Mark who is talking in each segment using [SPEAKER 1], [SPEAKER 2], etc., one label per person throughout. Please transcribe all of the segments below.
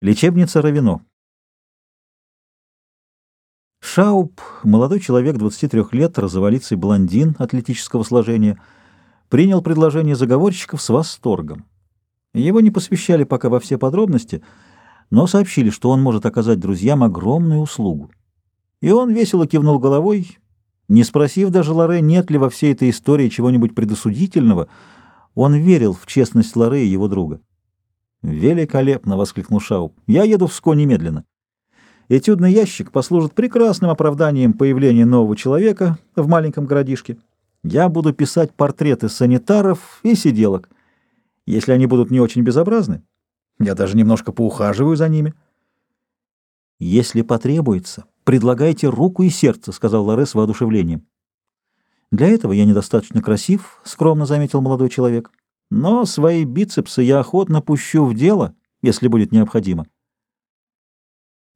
[SPEAKER 1] Лечебница Равино. Шауп, молодой человек 23 лет, розоволицый блондин атлетического сложения, принял предложение заговорщиков с восторгом. Его не посвящали пока во все подробности, но сообщили, что он может оказать друзьям огромную услугу. И он весело кивнул головой, не спросив даже Лоре, нет ли во всей этой истории чего-нибудь предосудительного, он верил в честность Лоре и его друга. «Великолепно!» — воскликнул Шауп. «Я еду в СКО немедленно. Этюдный ящик послужит прекрасным оправданием появления нового человека в маленьком городишке. Я буду писать портреты санитаров и сиделок. Если они будут не очень безобразны, я даже немножко поухаживаю за ними». «Если потребуется, предлагайте руку и сердце», — сказал Лоре с воодушевлением. «Для этого я недостаточно красив», — скромно заметил молодой человек но свои бицепсы я охотно пущу в дело, если будет необходимо.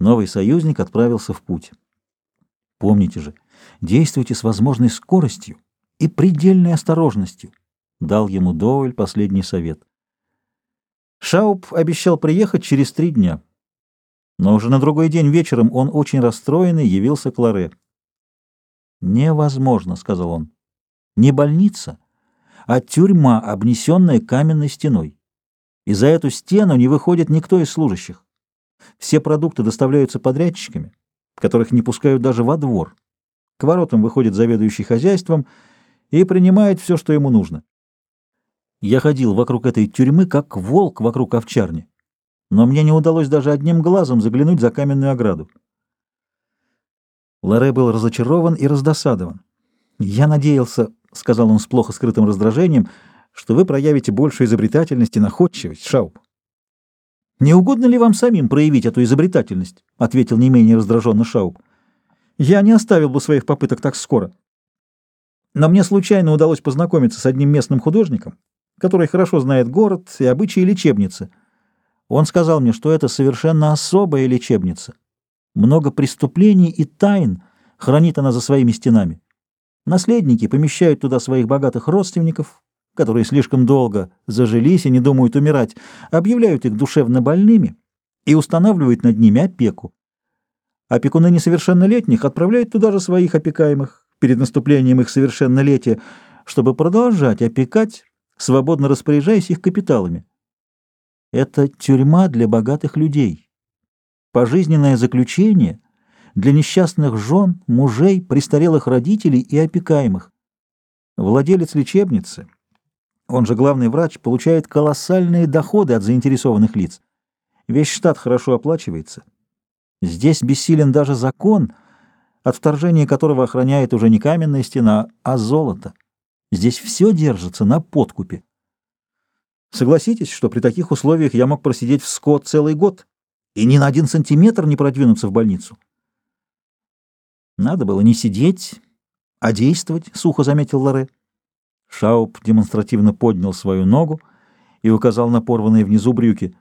[SPEAKER 1] Новый союзник отправился в путь. Помните же, действуйте с возможной скоростью и предельной осторожностью, дал ему Доуэль последний совет. Шауп обещал приехать через три дня, но уже на другой день вечером он очень расстроенный явился к Лоре. «Невозможно», — сказал он, — «не больница, а тюрьма, обнесенная каменной стеной. И за эту стену не выходит никто из служащих. Все продукты доставляются подрядчиками, которых не пускают даже во двор. К воротам выходит заведующий хозяйством и принимает все, что ему нужно. Я ходил вокруг этой тюрьмы, как волк вокруг овчарни, но мне не удалось даже одним глазом заглянуть за каменную ограду. Лоре был разочарован и раздосадован. Я надеялся, — сказал он с плохо скрытым раздражением, — что вы проявите больше изобретательности и находчивость, Шауп. — Не угодно ли вам самим проявить эту изобретательность? — ответил не менее раздраженно Шауп. — Я не оставил бы своих попыток так скоро. Но мне случайно удалось познакомиться с одним местным художником, который хорошо знает город и обычаи лечебницы. Он сказал мне, что это совершенно особая лечебница. Много преступлений и тайн хранит она за своими стенами. Наследники помещают туда своих богатых родственников, которые слишком долго зажились и не думают умирать, объявляют их душевно больными и устанавливают над ними опеку. Опекуны несовершеннолетних отправляют туда же своих опекаемых перед наступлением их совершеннолетия, чтобы продолжать опекать, свободно распоряжаясь их капиталами. Это тюрьма для богатых людей. Пожизненное заключение — для несчастных жен, мужей, престарелых родителей и опекаемых. Владелец лечебницы, он же главный врач, получает колоссальные доходы от заинтересованных лиц. Весь штат хорошо оплачивается. Здесь бессилен даже закон, от вторжения которого охраняет уже не каменная стена, а золото. Здесь все держится на подкупе. Согласитесь, что при таких условиях я мог просидеть в скот целый год и ни на один сантиметр не продвинуться в больницу. Надо было не сидеть, а действовать, — сухо заметил Лоре. Шауп демонстративно поднял свою ногу и указал на порванные внизу брюки.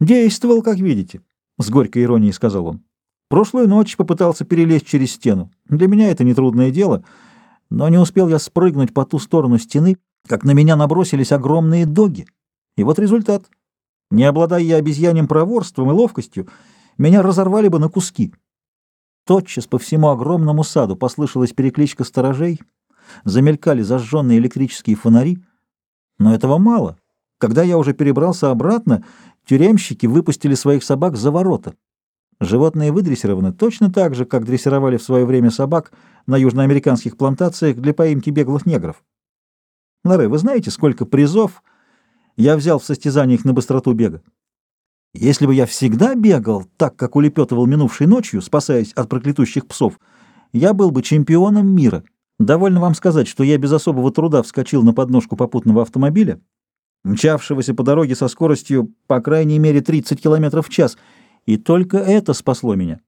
[SPEAKER 1] «Действовал, как видите», — с горькой иронией сказал он. «Прошлую ночь попытался перелезть через стену. Для меня это нетрудное дело, но не успел я спрыгнуть по ту сторону стены, как на меня набросились огромные доги. И вот результат. Не обладая я обезьяним проворством и ловкостью, меня разорвали бы на куски». Тотчас по всему огромному саду послышалась перекличка сторожей, замелькали зажженные электрические фонари. Но этого мало. Когда я уже перебрался обратно, тюремщики выпустили своих собак за ворота. Животные выдрессированы точно так же, как дрессировали в свое время собак на южноамериканских плантациях для поимки беглых негров. Ларе, вы знаете, сколько призов я взял в состязаниях на быстроту бега? Если бы я всегда бегал так, как улепетывал минувшей ночью, спасаясь от проклятущих псов, я был бы чемпионом мира. Довольно вам сказать, что я без особого труда вскочил на подножку попутного автомобиля, мчавшегося по дороге со скоростью по крайней мере 30 км в час, и только это спасло меня.